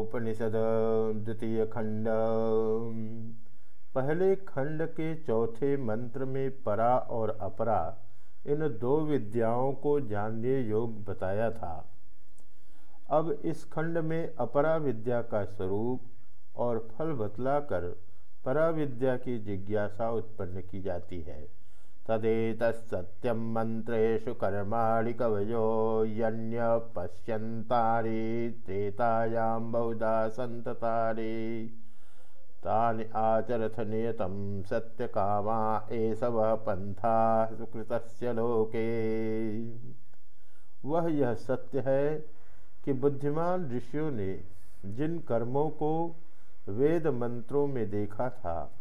उपनिषद, द्वितीय खंड। पहले खंड के चौथे मंत्र में परा और अपरा, इन दो विद्याओं को जानने योग बताया था। अब इस खंड में अपरा विद्या का स्वरूप और फल बतलाकर परा विद्या की जिज्ञासा उत्पन्न की जाती है। तदेतत्सत्यं मन्त्रेषु कर्माणि कवयो यन्यपश्यन्तानि त्रेतायां बहुधा सन्ततानि। तानि आचरथ नियतं सत्यकामा एषवः पंथा सुकृतस्य लोके। वह यह सत्य है कि बुद्धिमान ऋषियों ने जिन कर्मों को वेद मंत्रों में देखा था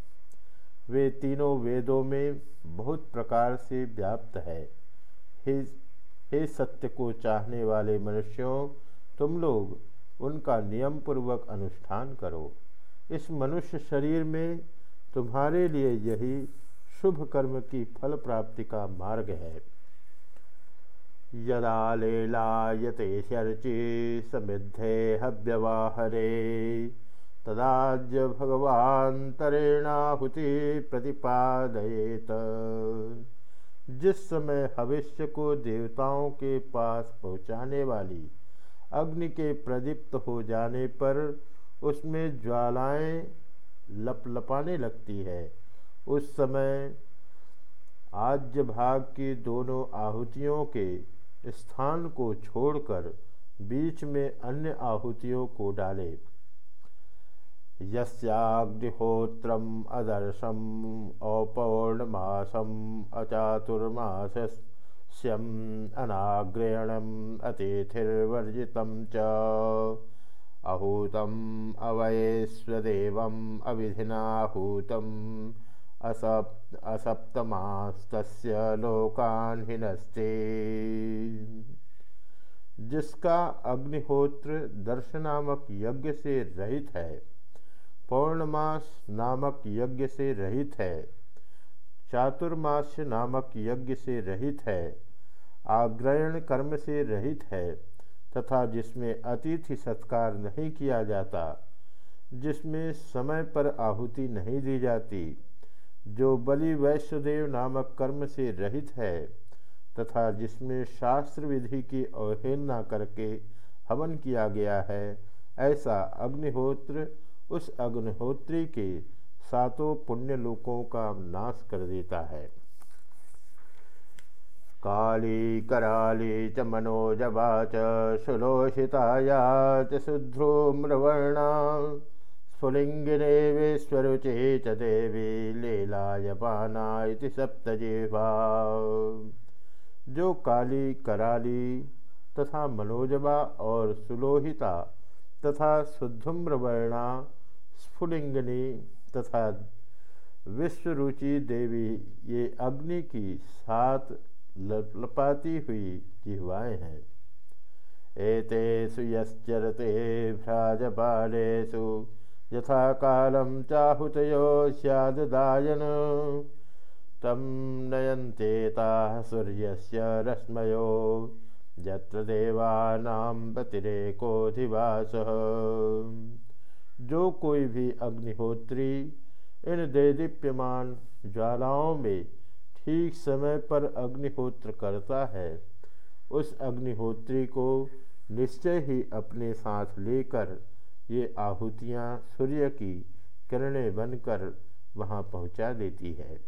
वे तीनों वेदों में बहुत प्रकार से व्याप्त है। हे हे सत्य को चाहने वाले मनुष्यों, तुम लोग उनका नियम पूर्वक अनुष्ठान करो। इस मनुष्य शरीर में तुम्हारे लिए यही शुभ कर्म की फल प्राप्ति का मार्ग है। यदा लेलायते शर्चि समृद्धे हव्यवाहरे। तदाज्य भगवान्तरेणाहुति प्रतिपादयेत। जिस समय भविष्य को देवताओं के पास पहुँचाने वाली अग्नि के प्रदीप्त हो जाने पर उसमें ज्वालाएँ लपलपाने लगती है। उस समय आज्य भाग की दोनों आहुतियों के स्थान को छोड़कर बीच में अन्य आहुतियों को डाले। यस्याग्निहोत्रम् अदर्शम औपौर्णमासम् अचातुर्मास्यम अनाग्रयणम् अतिथिर्वर्जितं च। अहूतम् अवयेष्वदेवम् अविधिनाहूतम् असप्, असप्तमास्तस्य लोकान् हिनस्ते। जिसका अग्निहोत्र दर्शनामक यज्ञ से रहित है पौर्णमास नामक यज्ञ से रहित है। चातुर्मास्य नामक यज्ञ से रहित है। आग्रहण कर्म से रहित है तथा जिसमें अतिथि सत्कार नहीं किया जाता, जिसमें समय पर आहुति नहीं दी जाती, जो बलि वैश्वदेव नामक कर्म से रहित है तथा जिसमें शास्त्र विधि की अवहेलना करके हवन किया गया है, ऐसा अग्निहोत्र उस अग्निहोत्री के सातों पुण्य लोकों का नाश कर देता है। काली कराली च मनोजवा च सुलोषिताया च शुध्रूम्रवर्णा स्फुलिङ्गिनेवेश्वरुचे च देवी लीलायपाना इति सप्तजीवा। जो काली कराली तथा मनोजवा और सुलोहिता तथा शुद्धुम्रवर्णा स्फुलिंगनी तथा विश्वरुचि देवी ये अग्नि की सात लपाती हुई जिहवाएँ हैं। एतेषु यश्चरते भ्राजपालेषु यथा कालं चाहुतयो स्याददायन। तं नयन्ते ताः सूर्यस्य रश्मयो, यत्र देवानां प्रतिरेकोधिवासः जो कोई भी अग्निहोत्री इन देदीप्यमान ज्वालाओं में ठीक समय पर अग्निहोत्र करता है, उस अग्निहोत्री को निश्चय ही अपने साथ लेकर ये आहुतियाँ सूर्य की किरणें बनकर वहाँ पहुँचा देती है।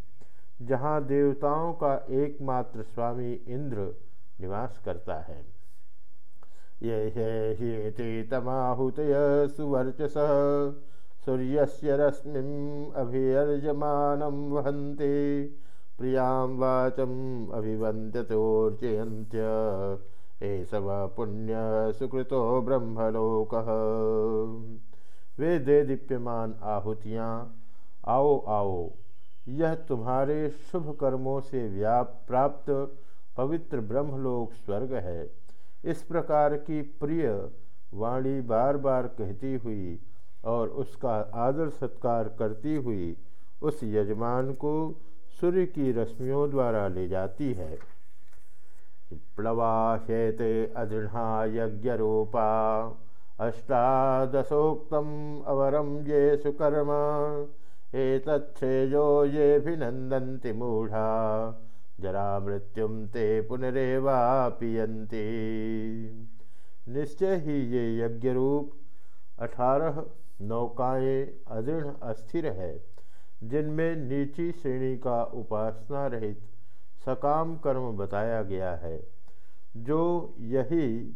जहाँ देवताओं का एकमात्र स्वामी इंद्र निवास करता है। ये हीति तमाहुतय सुवर्चस सूर्यस्य रश्मिम् अभियर्जमानं वहन्ति। प्रियाँ वाचम् अभिवन्द्यतोर्जयन्त्य। एषव पुण्य सुकृतो ब्रह्मलोकः। वे दे दीप्यमान आहुतियाँ। आओ आओ, यह तुम्हारे शुभ कर्मों से व्याप प्राप्त पवित्र ब्रह्मलोक स्वर्ग है। इस प्रकार की प्रिय वाणी बार बार कहती हुई और उसका आदर सत्कार करती हुई उस यजमान को सूर्य की रश्मियों द्वारा ले जाती है। प्लवा शेते अदृढ़ा यज्ञ रूपा अष्टादशोक्तम अवरम ये सुकर्म, एतच्छेजो येभिनन्दन्ति मूढ़ा। जरा मृत्युम ते पुनरेवापियन्ति। निश्चय ही ये यज्ञ रूप अठारह नौकाएँ अदृढ़ अस्थिर है, जिनमें नीची श्रेणी का उपासना रहित सकाम कर्म बताया गया है। जो यही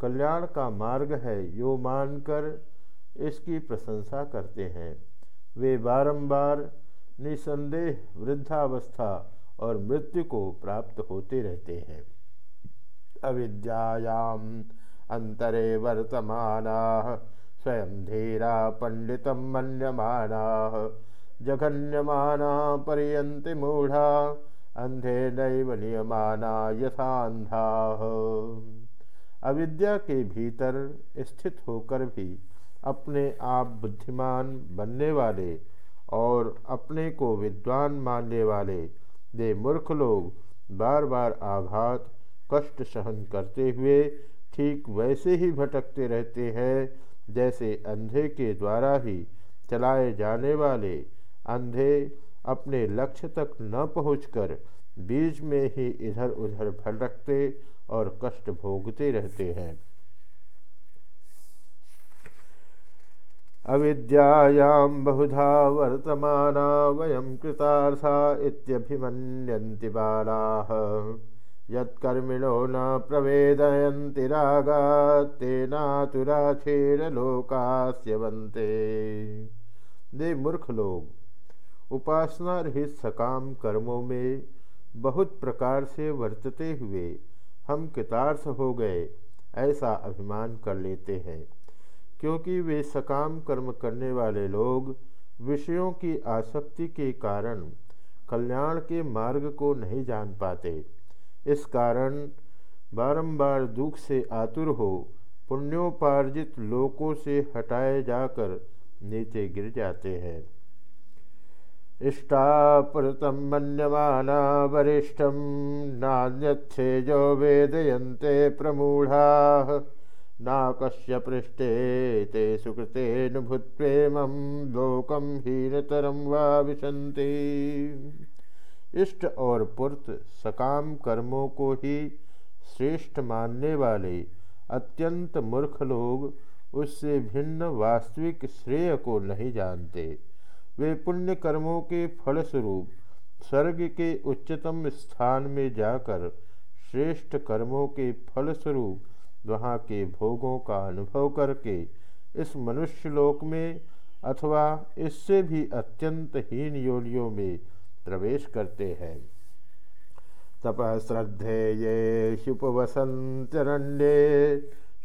कल्याण का मार्ग है, यो मानकर इसकी प्रशंसा करते हैं। वे बारंबार निसंदेह वृद्धावस्था और मृत्यु को प्राप्त होते रहते हैं। अविद्यायाम अंतरे वर्तमाना स्वयं धीरा पंडित मन्यमाना। जघन्यमाना पर्यंत मूढ़ा, अंधे नैव नियमाना यथांधा अविद्या के भीतर स्थित होकर भी अपने आप बुद्धिमान बनने वाले और अपने को विद्वान मानने वाले वे मूर्ख लोग। बार बार आघात, कष्ट सहन करते हुए ठीक वैसे ही भटकते रहते हैं, जैसे अंधे के द्वारा ही चलाए जाने वाले। अंधे अपने लक्ष्य तक न पहुंचकर बीच में ही इधर उधर भटकते और कष्ट भोगते रहते हैं। अविद्यायां बहुधा वर्तमाना वयं कृतार्था इत्यभिमन्यन्ति बालाः। यत्कर्मिणो न प्रवेदयन्ति रागात्तेनातुराक्षीणलोकास्य वन्ते दे मूर्ख लोग, उपासना रहित सकाम कर्मों में बहुत प्रकार से वर्तते हुए हम कृतार्थ हो गए, ऐसा अभिमान कर लेते हैं। क्योंकि वे सकाम कर्म करने वाले लोग, विषयों की आसक्ति के कारण कल्याण के मार्ग को नहीं जान पाते। इस कारण बारंबार दुख से आतुर हो, पुण्योपार्जित लोकों से हटाए जाकर नीचे गिर जाते हैं। इष्टापुरतम मन्यमाना वरिष्ठम, नान्यच्छेजो वेदयन्ते प्रमूढ़ा। नाकस्य पृष्ठे ते सुकृतेन भूत्वेमं लोकम हीनतरम वा इष्ट और पुर्त सकाम कर्मों को ही श्रेष्ठ मानने वाले अत्यंत मूर्ख लोग उससे भिन्न वास्तविक श्रेय को नहीं जानते। वे पुण्य कर्मों के फलस्वरूप स्वर्ग के उच्चतम स्थान में जाकर श्रेष्ठ कर्मों के फलस्वरूप वहाँ के भोगों का अनुभव करके इस मनुष्य लोक में अथवा इससे भी अत्यंत हीन योनियों में प्रवेश करते हैं। तप श्रद्धे ये शुपवसंतरण्ये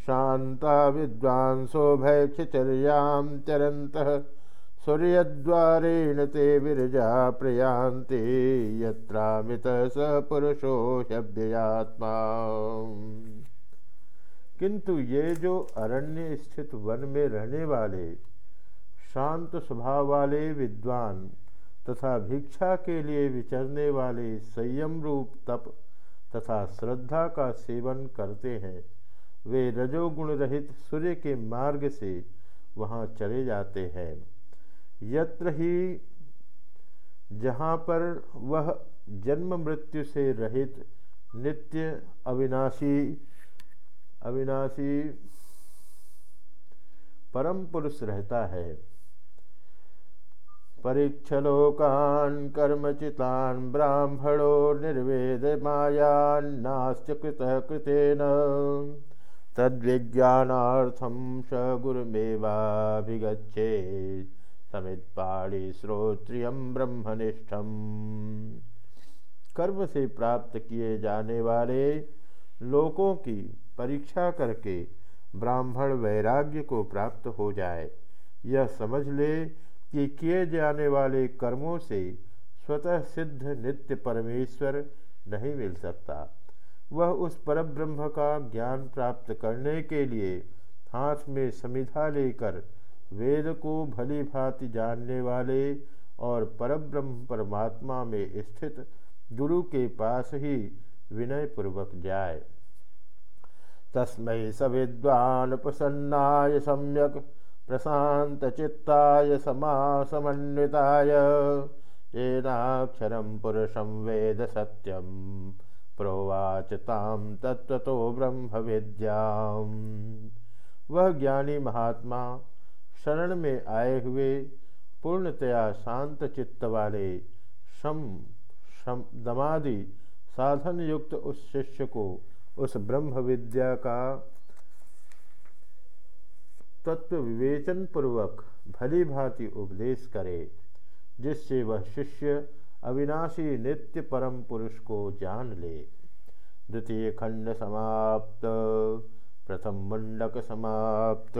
शांता विद्वांसो भैक्षचर्यां चरंत सूर्यद्वारेण ते विरजा प्रयांति यत्रामित स पुरुषो ह्यव्ययात्मा किंतु ये जो अरण्य स्थित वन में रहने वाले, शांत स्वभाव वाले विद्वान तथा भिक्षा के लिए विचरने वाले संयम रूप तप तथा श्रद्धा का सेवन करते हैं, वे रजोगुण रहित सूर्य के मार्ग से वहाँ चले जाते हैं। यत्र ही जहाँ पर वह जन्म मृत्यु से रहित नित्य अविनाशी अविनाशी परम पुरुष रहता है। परीक्षलोकान् कर्मचितान् ब्राह्मणो निर्वेद मायान्नाश्च कृतः कृतेन। तद्विज्ञानार्थं स गुरुमेवाभिगच्छेत् समित्पाणि श्रोत्रियं ब्रह्मनिष्ठम। कर्म से प्राप्त किए जाने वाले लोकों की परीक्षा करके ब्राह्मण वैराग्य को प्राप्त हो जाए। यह समझ ले कि किए जाने वाले कर्मों से स्वतः सिद्ध नित्य परमेश्वर नहीं मिल सकता। वह उस परब्रह्म का ज्ञान प्राप्त करने के लिए हाथ में समिधा लेकर वेद को भली भांति जानने वाले और परब्रह्म परमात्मा में स्थित गुरु के पास ही विनय पूर्वक जाए। तस्मै स विद्वान् प्रसन्नाय सम्यक् प्रशान्तचित्ताय समासमन्विताय। येनाक्षरं पुरुषं वेद सत्यं, प्रोवाच तां तत्त्वतो ब्रह्मविद्याम्। वह ज्ञानी महात्मा शरण में आए हुए पूर्णतया शांत चित्त वाले शम दमादि साधन युक्त उस शिष्य को उस ब्रह्म विद्या का तत्व विवेचन पूर्वक भली भांति उपदेश करे, जिससे वह शिष्य अविनाशी नित्य परम पुरुष को जान ले। द्वितीय खंड समाप्त। प्रथम मंडक समाप्त।